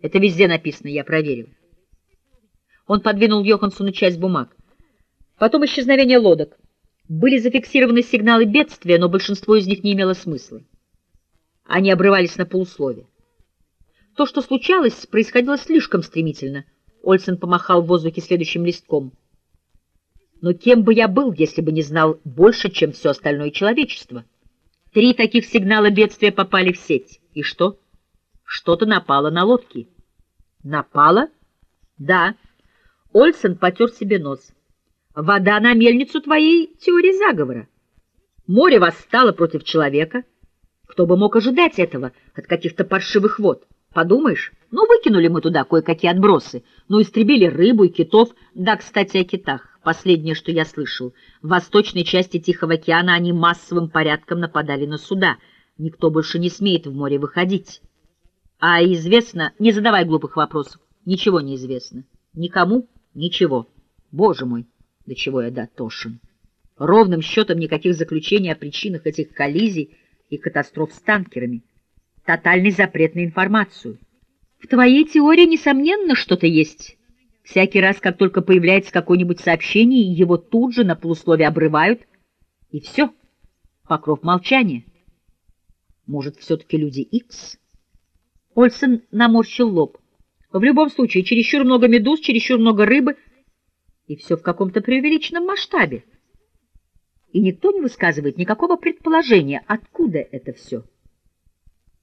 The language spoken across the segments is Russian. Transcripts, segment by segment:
Это везде написано, я проверил. Он подвинул Йоханссону часть бумаг. Потом исчезновение лодок. Были зафиксированы сигналы бедствия, но большинство из них не имело смысла. Они обрывались на полуслове. То, что случалось, происходило слишком стремительно. Ольсен помахал в воздухе следующим листком. Но кем бы я был, если бы не знал больше, чем все остальное человечество? Три таких сигнала бедствия попали в сеть. И что? Что-то напало на лодки. Напало? Да. Ольсен потер себе нос. Вода на мельницу твоей теории заговора. Море восстало против человека. Кто бы мог ожидать этого от каких-то паршивых вод? Подумаешь, ну выкинули мы туда кое-какие отбросы, ну истребили рыбу и китов. Да, кстати, о китах. Последнее, что я слышал. В восточной части Тихого океана они массовым порядком нападали на суда. Никто больше не смеет в море выходить. А известно... Не задавай глупых вопросов. Ничего не известно. Никому ничего. Боже мой, до чего я дотошен. Ровным счетом никаких заключений о причинах этих коллизий и катастроф с танкерами. Тотальный запрет на информацию. В твоей теории, несомненно, что-то есть. Всякий раз, как только появляется какое-нибудь сообщение, его тут же на полусловие обрывают, и все. Покров молчания. Может, все-таки люди Икс? Ольсен наморщил лоб. В любом случае, чересчур много медуз, чересчур много рыбы, и все в каком-то преувеличенном масштабе. И никто не высказывает никакого предположения, откуда это все.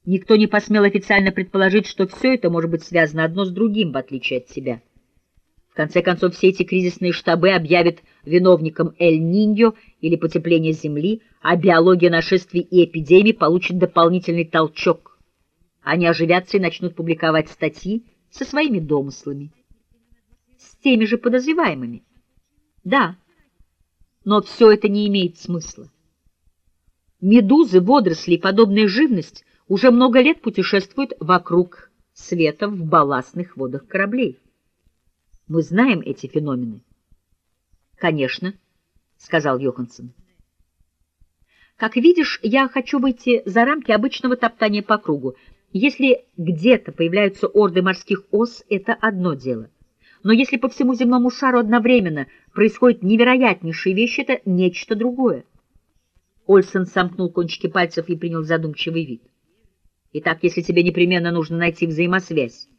Никто не посмел официально предположить, что все это может быть связано одно с другим, в отличие от себя. В конце концов, все эти кризисные штабы объявят виновником Эль-Ниньо или потепление Земли, а биология нашествий и эпидемий получит дополнительный толчок. Они оживятся и начнут публиковать статьи со своими домыслами. С теми же подозреваемыми. Да, но все это не имеет смысла. Медузы, водоросли и подобная живность уже много лет путешествуют вокруг света в балластных водах кораблей. Мы знаем эти феномены. Конечно, сказал Йоханссон. Как видишь, я хочу выйти за рамки обычного топтания по кругу. Если где-то появляются орды морских ос, это одно дело. Но если по всему земному шару одновременно происходят невероятнейшие вещи, это нечто другое. Ольсен сомкнул кончики пальцев и принял задумчивый вид. Итак, если тебе непременно нужно найти взаимосвязь,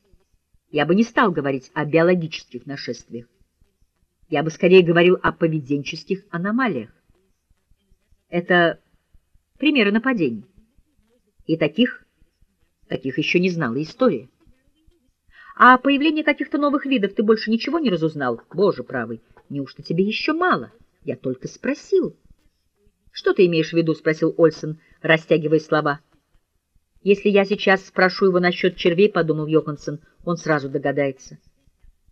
я бы не стал говорить о биологических нашествиях. Я бы скорее говорил о поведенческих аномалиях. Это примеры нападений. И таких, таких еще не знала история. А о появлении каких-то новых видов ты больше ничего не разузнал? Боже правый, неужто тебе еще мало? Я только спросил. Что ты имеешь в виду? Спросил Ольсен, растягивая слова. Если я сейчас спрошу его насчет червей, подумал Йоханссон, он сразу догадается.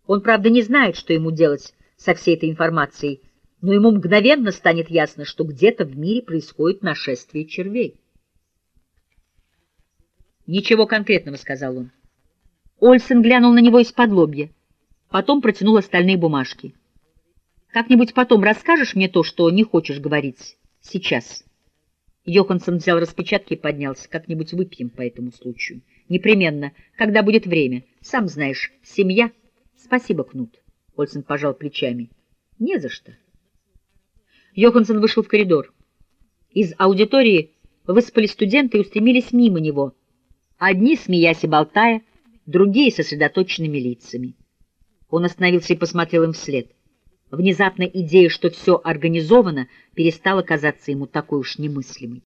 Он, правда, не знает, что ему делать со всей этой информацией, но ему мгновенно станет ясно, что где-то в мире происходит нашествие червей. «Ничего конкретного», — сказал он. Ольсен глянул на него из-под лобья. Потом протянул остальные бумажки. «Как-нибудь потом расскажешь мне то, что не хочешь говорить сейчас?» Йоханссон взял распечатки и поднялся. Как-нибудь выпьем по этому случаю. Непременно, когда будет время. Сам знаешь, семья. Спасибо, Кнут. Ольсен пожал плечами. Не за что. Йоханссон вышел в коридор. Из аудитории выспали студенты и устремились мимо него. Одни, смеясь и болтая, другие сосредоточенными лицами. Он остановился и посмотрел им вслед. Внезапно идея, что все организовано, перестала казаться ему такой уж немыслимой.